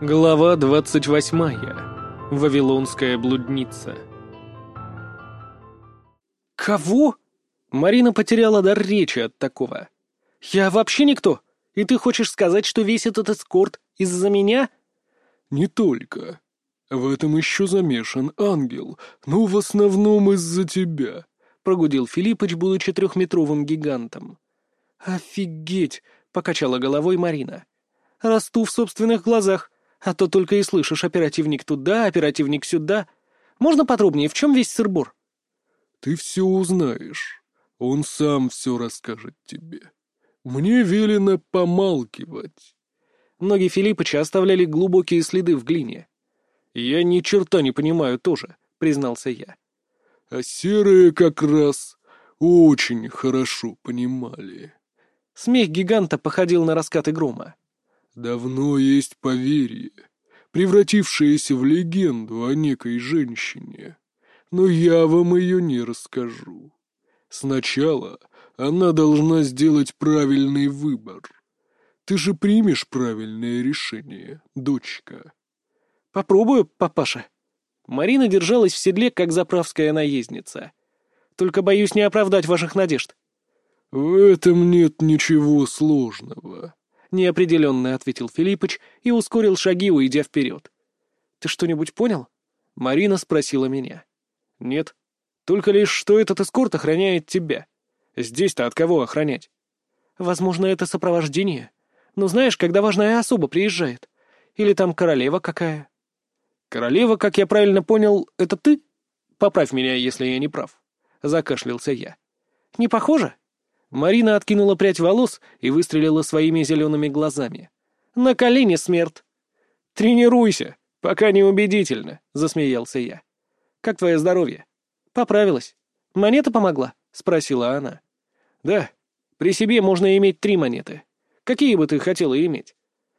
Глава двадцать восьмая. Вавилонская блудница. «Кого?» Марина потеряла дар речи от такого. «Я вообще никто, и ты хочешь сказать, что весь этот эскорт из-за меня?» «Не только. В этом еще замешан ангел, но в основном из-за тебя», — прогудел Филиппыч, будучи трехметровым гигантом. «Офигеть!» — покачала головой Марина. «Расту в собственных глазах. А то только и слышишь оперативник туда, оперативник сюда. Можно подробнее, в чем весь сырбор? Ты все узнаешь. Он сам все расскажет тебе. Мне велено помалкивать. Ноги Филиппыча оставляли глубокие следы в глине. «Я ни черта не понимаю тоже», — признался я. «А серые как раз очень хорошо понимали». Смех гиганта походил на раскаты грома. Давно есть поверье, превратившееся в легенду о некой женщине. Но я вам ее не расскажу. Сначала она должна сделать правильный выбор. Ты же примешь правильное решение, дочка. Попробую, папаша. Марина держалась в седле, как заправская наездница. Только боюсь не оправдать ваших надежд. В этом нет ничего сложного неопределенно ответил Филиппыч и ускорил шаги, уйдя вперед. «Ты что-нибудь понял?» Марина спросила меня. «Нет. Только лишь, что этот эскорт охраняет тебя. Здесь-то от кого охранять?» «Возможно, это сопровождение. Но знаешь, когда важная особа приезжает? Или там королева какая?» «Королева, как я правильно понял, это ты? Поправь меня, если я не прав». Закашлялся я. «Не похоже?» Марина откинула прядь волос и выстрелила своими зелеными глазами. «На колени, смерть!» «Тренируйся, пока не убедительно», — засмеялся я. «Как твое здоровье?» «Поправилась. Монета помогла?» — спросила она. «Да. При себе можно иметь три монеты. Какие бы ты хотела иметь?»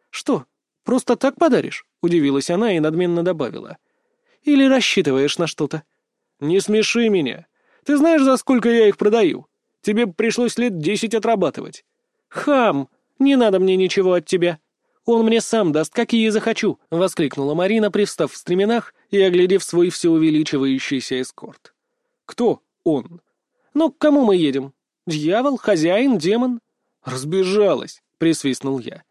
«Что, просто так подаришь?» — удивилась она и надменно добавила. «Или рассчитываешь на что-то?» «Не смеши меня. Ты знаешь, за сколько я их продаю?» Тебе пришлось лет десять отрабатывать. Хам! Не надо мне ничего от тебя. Он мне сам даст, какие захочу!» — воскликнула Марина, привстав в стременах и оглядев свой все увеличивающийся эскорт. «Кто он?» «Ну, к кому мы едем? Дьявол, хозяин, демон?» «Разбежалась!» — присвистнул я.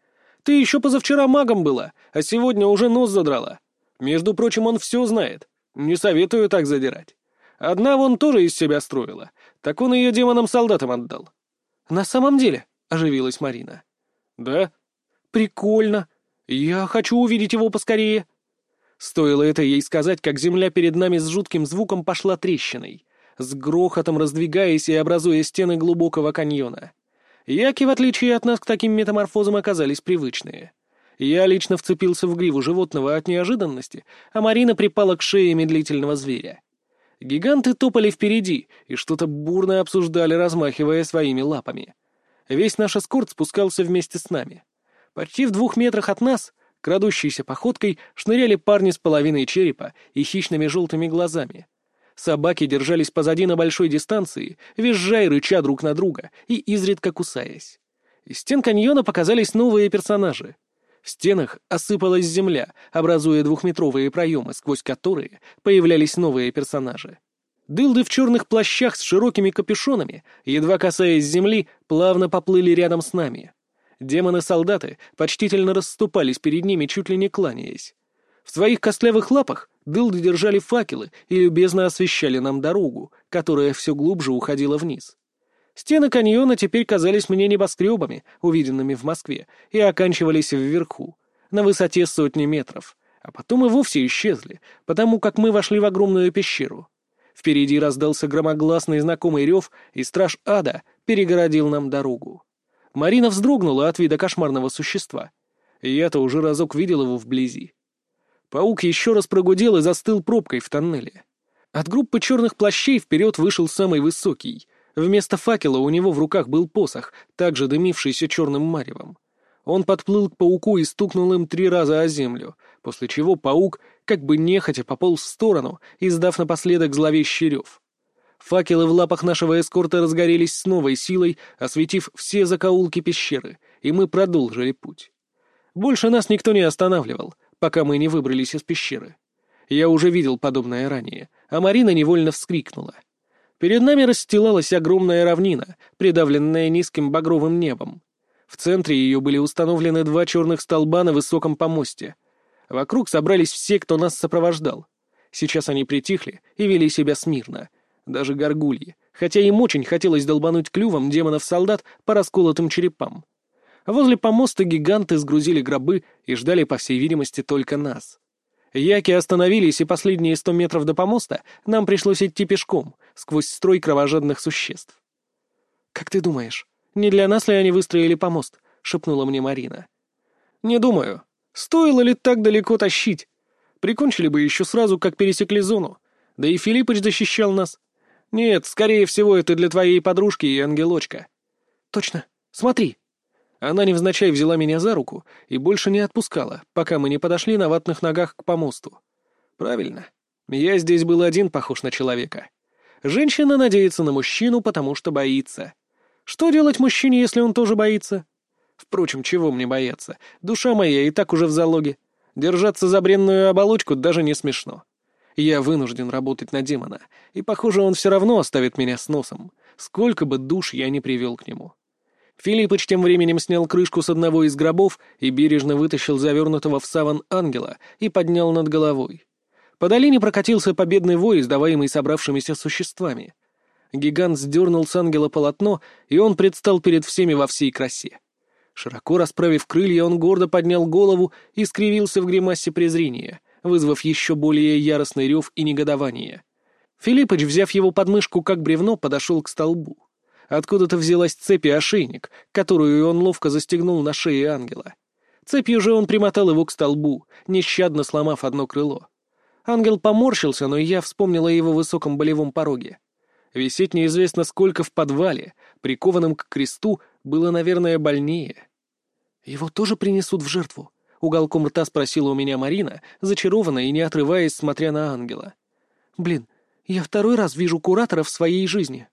«Ты еще позавчера магом была, а сегодня уже нос задрала. Между прочим, он все знает. Не советую так задирать. Одна вон тоже из себя строила. Так он ее демонам-солдатам отдал. «На самом деле?» — оживилась Марина. «Да?» «Прикольно. Я хочу увидеть его поскорее». Стоило это ей сказать, как земля перед нами с жутким звуком пошла трещиной, с грохотом раздвигаясь и образуя стены глубокого каньона. Яки, в отличие от нас, к таким метаморфозам оказались привычные. Я лично вцепился в гриву животного от неожиданности, а Марина припала к шее медлительного зверя. Гиганты топали впереди и что-то бурно обсуждали, размахивая своими лапами. Весь наш эскорт спускался вместе с нами. Почти в двух метрах от нас, крадущейся походкой, шныряли парни с половиной черепа и хищными желтыми глазами. Собаки держались позади на большой дистанции, визжа и рыча друг на друга и изредка кусаясь. Из стен каньона показались новые персонажи. В стенах осыпалась земля, образуя двухметровые проемы, сквозь которые появлялись новые персонажи. Дылды в черных плащах с широкими капюшонами, едва касаясь земли, плавно поплыли рядом с нами. Демоны-солдаты почтительно расступались перед ними, чуть ли не кланяясь. В своих костлявых лапах дылды держали факелы и любезно освещали нам дорогу, которая все глубже уходила вниз. Стены каньона теперь казались мне небоскребами, увиденными в Москве, и оканчивались вверху, на высоте сотни метров, а потом и вовсе исчезли, потому как мы вошли в огромную пещеру. Впереди раздался громогласный знакомый рев, и страж ада перегородил нам дорогу. Марина вздрогнула от вида кошмарного существа. Я-то уже разок видел его вблизи. Паук еще раз прогудел и застыл пробкой в тоннеле. От группы черных плащей вперед вышел самый высокий — Вместо факела у него в руках был посох, также дымившийся черным маревом. Он подплыл к пауку и стукнул им три раза о землю, после чего паук, как бы нехотя, пополз в сторону, издав напоследок зловещий рев. Факелы в лапах нашего эскорта разгорелись с новой силой, осветив все закоулки пещеры, и мы продолжили путь. Больше нас никто не останавливал, пока мы не выбрались из пещеры. Я уже видел подобное ранее, а Марина невольно вскрикнула. Перед нами расстилалась огромная равнина, придавленная низким багровым небом. В центре ее были установлены два черных столба на высоком помосте. Вокруг собрались все, кто нас сопровождал. Сейчас они притихли и вели себя смирно. Даже горгульи, хотя им очень хотелось долбануть клювом демонов-солдат по расколотым черепам. Возле помоста гиганты сгрузили гробы и ждали, по всей видимости, только нас. Яки остановились, и последние сто метров до помоста нам пришлось идти пешком, сквозь строй кровожадных существ. «Как ты думаешь, не для нас ли они выстроили помост?» — шепнула мне Марина. «Не думаю. Стоило ли так далеко тащить? Прикончили бы еще сразу, как пересекли зону. Да и Филиппыч защищал нас. Нет, скорее всего, это для твоей подружки и ангелочка». «Точно. Смотри!» Она невзначай взяла меня за руку и больше не отпускала, пока мы не подошли на ватных ногах к помосту. Правильно. Я здесь был один похож на человека. Женщина надеется на мужчину, потому что боится. Что делать мужчине, если он тоже боится? Впрочем, чего мне бояться? Душа моя и так уже в залоге. Держаться за бренную оболочку даже не смешно. Я вынужден работать на демона, и, похоже, он все равно оставит меня с носом, сколько бы душ я не привел к нему. Филиппыч тем временем снял крышку с одного из гробов и бережно вытащил завернутого в саван ангела и поднял над головой. По долине прокатился победный вой, издаваемый собравшимися существами. Гигант сдернул с ангела полотно, и он предстал перед всеми во всей красе. Широко расправив крылья, он гордо поднял голову и скривился в гримасе презрения, вызвав еще более яростный рев и негодование. Филиппыч, взяв его подмышку как бревно, подошел к столбу. Откуда-то взялась цепь и ошейник, которую он ловко застегнул на шее ангела. Цепью же он примотал его к столбу, нещадно сломав одно крыло. Ангел поморщился, но я вспомнила о его высоком болевом пороге. Висеть неизвестно сколько в подвале, прикованном к кресту, было, наверное, больнее. «Его тоже принесут в жертву?» — уголком рта спросила у меня Марина, зачарованная и не отрываясь, смотря на ангела. «Блин, я второй раз вижу куратора в своей жизни».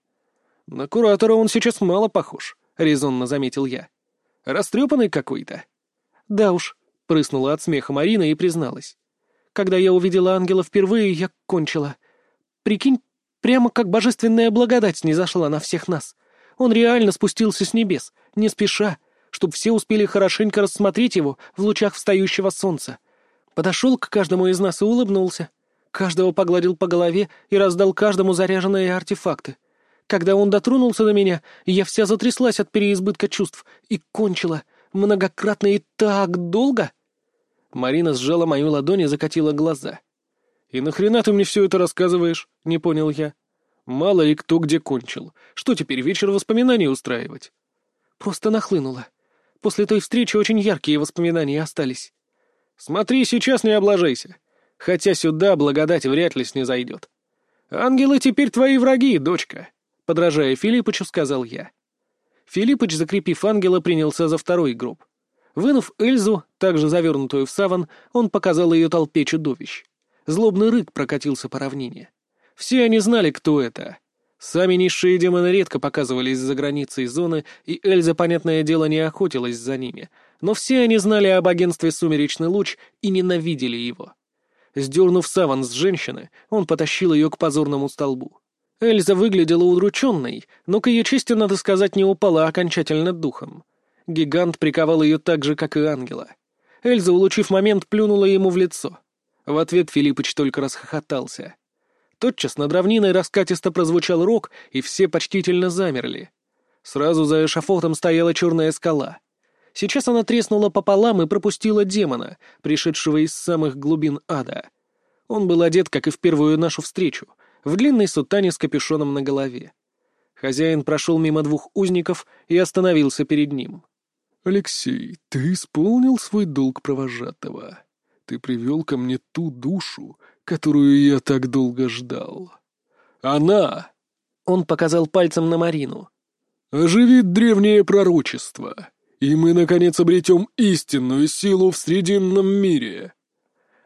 «На куратора он сейчас мало похож», — резонно заметил я. «Растрепанный какой-то». «Да уж», — прыснула от смеха Марина и призналась. «Когда я увидела ангела впервые, я кончила. Прикинь, прямо как божественная благодать не зашла на всех нас. Он реально спустился с небес, не спеша, чтобы все успели хорошенько рассмотреть его в лучах встающего солнца. Подошел к каждому из нас и улыбнулся. Каждого погладил по голове и раздал каждому заряженные артефакты. Когда он дотронулся до меня, я вся затряслась от переизбытка чувств и кончила многократно и так долго. Марина сжала мою ладонь и закатила глаза. «И нахрена ты мне все это рассказываешь?» — не понял я. «Мало ли кто где кончил. Что теперь, вечер воспоминаний устраивать?» «Просто нахлынуло. После той встречи очень яркие воспоминания остались». «Смотри, сейчас не облажайся. Хотя сюда благодать вряд ли снизойдет. Ангелы теперь твои враги, дочка. — подражая Филиппычу, сказал я. Филиппыч, закрепив ангела, принялся за второй гроб. Вынув Эльзу, также завернутую в саван, он показал ее толпе чудовищ. Злобный рык прокатился по равнине. Все они знали, кто это. Сами низшие демоны редко показывались за границей зоны, и Эльза, понятное дело, не охотилась за ними. Но все они знали об агентстве «Сумеречный луч» и ненавидели его. Сдернув саван с женщины, он потащил ее к позорному столбу. Эльза выглядела удрученной, но к ее чести, надо сказать, не упала окончательно духом. Гигант приковал ее так же, как и ангела. Эльза, улучив момент, плюнула ему в лицо. В ответ Филиппыч только расхохотался. Тотчас над равниной раскатисто прозвучал рог, и все почтительно замерли. Сразу за эшафотом стояла черная скала. Сейчас она треснула пополам и пропустила демона, пришедшего из самых глубин ада. Он был одет, как и в первую нашу встречу — в длинной сутане с капюшоном на голове. Хозяин прошел мимо двух узников и остановился перед ним. «Алексей, ты исполнил свой долг провожатого. Ты привел ко мне ту душу, которую я так долго ждал. Она...» Он показал пальцем на Марину. «Оживит древнее пророчество, и мы, наконец, обретем истинную силу в Срединном мире».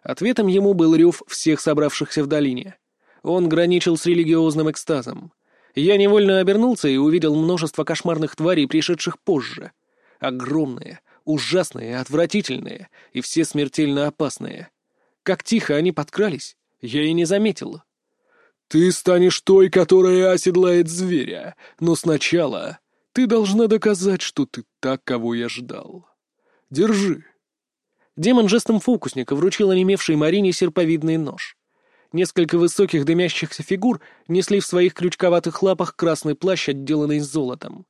Ответом ему был рев всех собравшихся в долине. Он граничил с религиозным экстазом. Я невольно обернулся и увидел множество кошмарных тварей, пришедших позже. Огромные, Ужасные, отвратительные и все смертельно опасные. Как тихо они подкрались, я и не заметил. «Ты станешь той, которая оседлает зверя, но сначала ты должна доказать, что ты так, кого я ждал. Держи». Демон жестом фокусника вручил онемевшей Марине серповидный нож. Несколько высоких дымящихся фигур несли в своих крючковатых лапах красный плащ, отделанный золотом.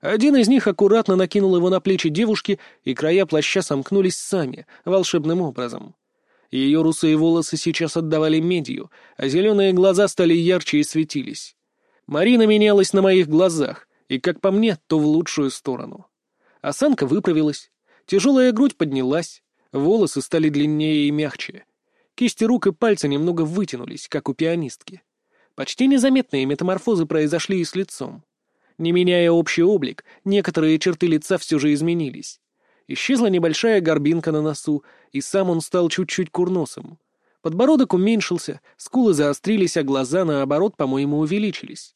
Один из них аккуратно накинул его на плечи девушки, и края плаща сомкнулись сами, волшебным образом. Ее русые волосы сейчас отдавали медью, а зеленые глаза стали ярче и светились. Марина менялась на моих глазах, и, как по мне, то в лучшую сторону. Осанка выправилась, тяжелая грудь поднялась, волосы стали длиннее и мягче. Кисти рук и пальцы немного вытянулись, как у пианистки. Почти незаметные метаморфозы произошли и с лицом. Не меняя общий облик, некоторые черты лица все же изменились. Исчезла небольшая горбинка на носу, и сам он стал чуть-чуть курносым. Подбородок уменьшился, скулы заострились, а глаза, наоборот, по-моему, увеличились.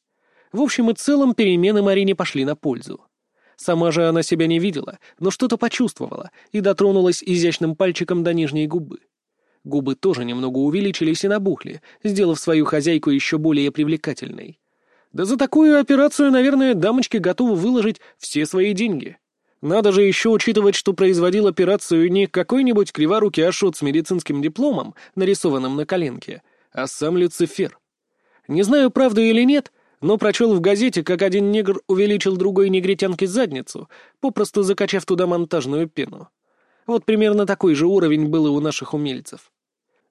В общем и целом, перемены Марине пошли на пользу. Сама же она себя не видела, но что-то почувствовала и дотронулась изящным пальчиком до нижней губы. Губы тоже немного увеличились и набухли, сделав свою хозяйку еще более привлекательной. Да за такую операцию, наверное, дамочки готовы выложить все свои деньги. Надо же еще учитывать, что производил операцию не какой-нибудь криворукий Ашот с медицинским дипломом, нарисованным на коленке, а сам Люцифер. Не знаю, правда или нет, но прочел в газете, как один негр увеличил другой негритянке задницу, попросту закачав туда монтажную пену. Вот примерно такой же уровень был и у наших умельцев.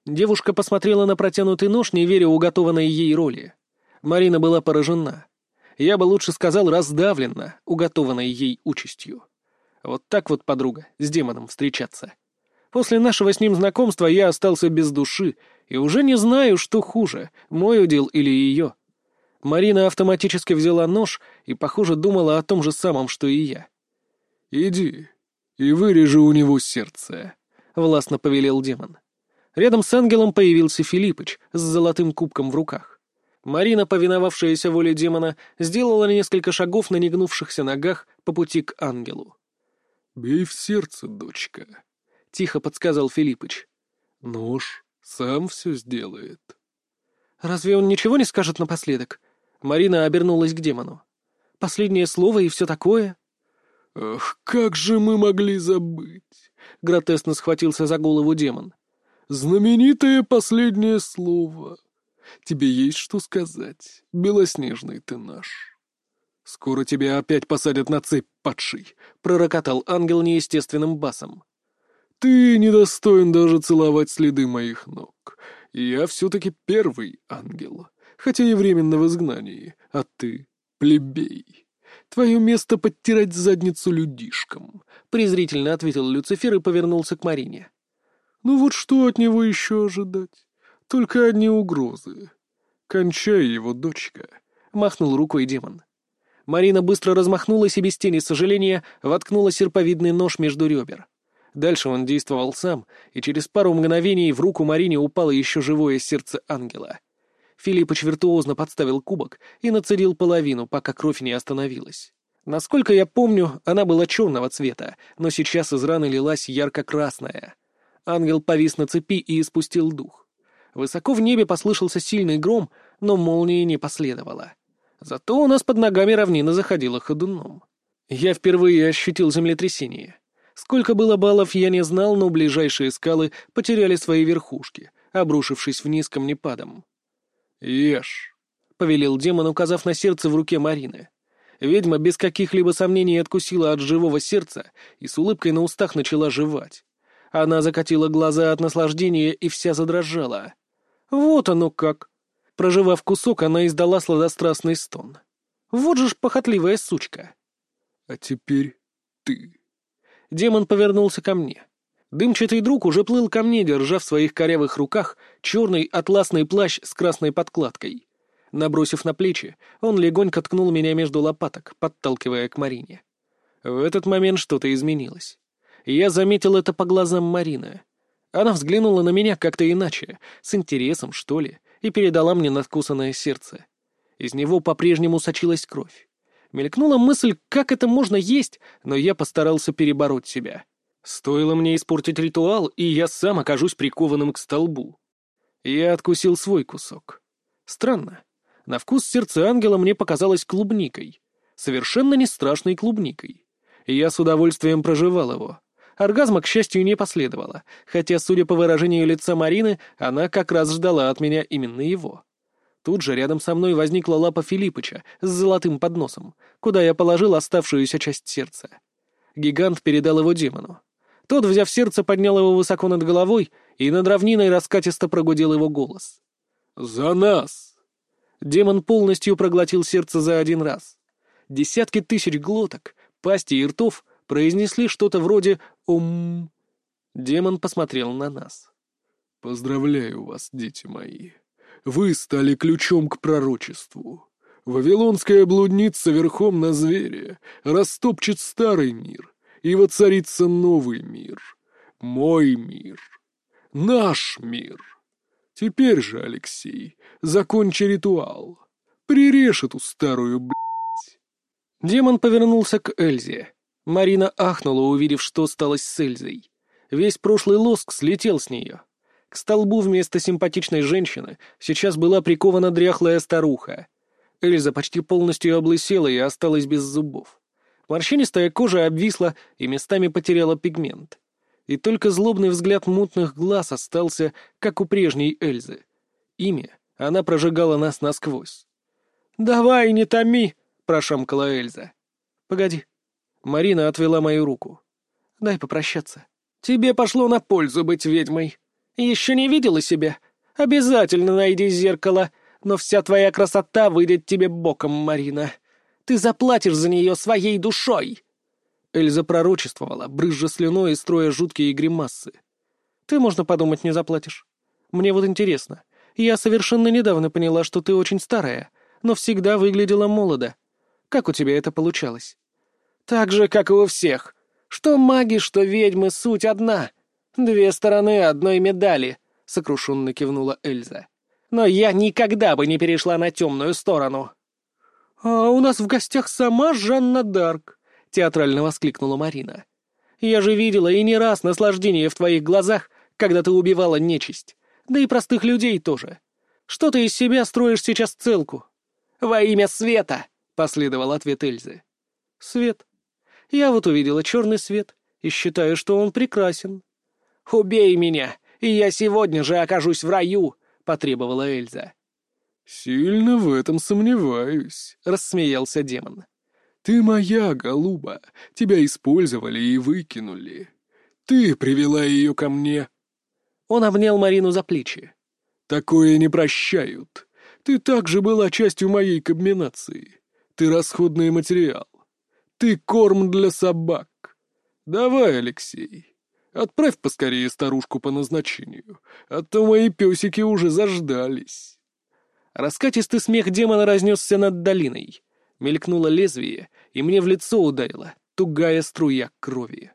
Девушка посмотрела на протянутый нож, не веря уготованной ей роли. Марина была поражена. Я бы лучше сказал раздавлена, уготованной ей участью. Вот так вот, подруга, с демоном встречаться. После нашего с ним знакомства я остался без души и уже не знаю, что хуже, мой удел или ее. Марина автоматически взяла нож и, похоже, думала о том же самом, что и я. «Иди и вырежи у него сердце», — властно повелел демон. Рядом с ангелом появился Филиппыч с золотым кубком в руках. Марина, повиновавшаяся воле демона, сделала несколько шагов на негнувшихся ногах по пути к ангелу. «Бей в сердце, дочка», — тихо подсказал Филиппыч. «Нож сам все сделает». «Разве он ничего не скажет напоследок?» Марина обернулась к демону. «Последнее слово и все такое?» «Ах, как же мы могли забыть!» — гротескно схватился за голову демон. «Знаменитое последнее слово. Тебе есть что сказать, белоснежный ты наш». «Скоро тебя опять посадят на цепь, падший», — пророкотал ангел неестественным басом. «Ты недостоин даже целовать следы моих ног. Я все-таки первый ангел, хотя и временно в изгнании, а ты — плебей. Твое место — подтирать задницу людишкам», — презрительно ответил Люцифер и повернулся к Марине. «Ну вот что от него еще ожидать? Только одни угрозы. Кончай его, дочка», — махнул рукой демон. Марина быстро размахнулась и без тени сожаления воткнула серповидный нож между ребер. Дальше он действовал сам, и через пару мгновений в руку Марине упало еще живое сердце ангела. Филиппыч виртуозно подставил кубок и нацедил половину, пока кровь не остановилась. Насколько я помню, она была черного цвета, но сейчас из раны лилась ярко-красная. Ангел повис на цепи и испустил дух. Высоко в небе послышался сильный гром, но молнии не последовало. Зато у нас под ногами равнина заходила ходуном. Я впервые ощутил землетрясение. Сколько было баллов, я не знал, но ближайшие скалы потеряли свои верхушки, обрушившись вниз камнепадом. «Ешь», — повелел демон, указав на сердце в руке Марины. Ведьма без каких-либо сомнений откусила от живого сердца и с улыбкой на устах начала жевать. Она закатила глаза от наслаждения и вся задрожала. «Вот оно как!» Проживав кусок, она издала сладострастный стон. Вот же ж похотливая сучка. А теперь ты. Демон повернулся ко мне. Дымчатый друг уже плыл ко мне, держа в своих корявых руках черный атласный плащ с красной подкладкой. Набросив на плечи, он легонько ткнул меня между лопаток, подталкивая к Марине. В этот момент что-то изменилось. Я заметил это по глазам Марины. Она взглянула на меня как-то иначе, с интересом, что ли, и передала мне надкусанное сердце. Из него по-прежнему сочилась кровь. Мелькнула мысль, как это можно есть, но я постарался перебороть себя. Стоило мне испортить ритуал, и я сам окажусь прикованным к столбу. Я откусил свой кусок. Странно. На вкус сердце ангела мне показалось клубникой. Совершенно не страшной клубникой. Я с удовольствием проживал его. Оргазма, к счастью, не последовало, хотя, судя по выражению лица Марины, она как раз ждала от меня именно его. Тут же рядом со мной возникла лапа Филиппыча с золотым подносом, куда я положил оставшуюся часть сердца. Гигант передал его демону. Тот, взяв сердце, поднял его высоко над головой, и над равниной раскатисто прогудел его голос. «За нас!» Демон полностью проглотил сердце за один раз. Десятки тысяч глоток, пасти и ртов произнесли что-то вроде «Ом». Демон посмотрел на нас. «Поздравляю вас, дети мои. Вы стали ключом к пророчеству. Вавилонская блудница верхом на звере растопчет старый мир, и воцарится новый мир. Мой мир. Наш мир. Теперь же, Алексей, закончи ритуал. Прирежь эту старую блядь. Демон повернулся к Эльзе. Марина ахнула, увидев, что стало с Эльзой. Весь прошлый лоск слетел с нее. К столбу вместо симпатичной женщины сейчас была прикована дряхлая старуха. Эльза почти полностью облысела и осталась без зубов. Морщинистая кожа обвисла и местами потеряла пигмент. И только злобный взгляд мутных глаз остался, как у прежней Эльзы. Ими она прожигала нас насквозь. «Давай, не томи!» — прошамкала Эльза. «Погоди». Марина отвела мою руку. «Дай попрощаться. Тебе пошло на пользу быть ведьмой. Еще не видела себя? Обязательно найди зеркало, но вся твоя красота выйдет тебе боком, Марина. Ты заплатишь за нее своей душой!» Эльза пророчествовала, брызжа слюной и строя жуткие гримасы. «Ты, можно подумать, не заплатишь. Мне вот интересно. Я совершенно недавно поняла, что ты очень старая, но всегда выглядела молодо. Как у тебя это получалось?» «Так же, как и у всех. Что маги, что ведьмы — суть одна. Две стороны одной медали», — сокрушенно кивнула Эльза. «Но я никогда бы не перешла на темную сторону». «А у нас в гостях сама Жанна Дарк», — театрально воскликнула Марина. «Я же видела и не раз наслаждение в твоих глазах, когда ты убивала нечисть. Да и простых людей тоже. Что ты из себя строишь сейчас целку?» «Во имя света!» — последовал ответ Эльзы. «Свет. Я вот увидела черный свет и считаю, что он прекрасен». «Убей меня, и я сегодня же окажусь в раю!» — потребовала Эльза. «Сильно в этом сомневаюсь», — рассмеялся демон. «Ты моя, голуба. Тебя использовали и выкинули. Ты привела ее ко мне». Он обнял Марину за плечи. «Такое не прощают. Ты также была частью моей комбинации. Ты расходный материал. Ты корм для собак. Давай, Алексей, отправь поскорее старушку по назначению, а то мои песики уже заждались». Раскатистый смех демона разнесся над долиной. Мелькнуло лезвие, и мне в лицо ударила тугая струя крови.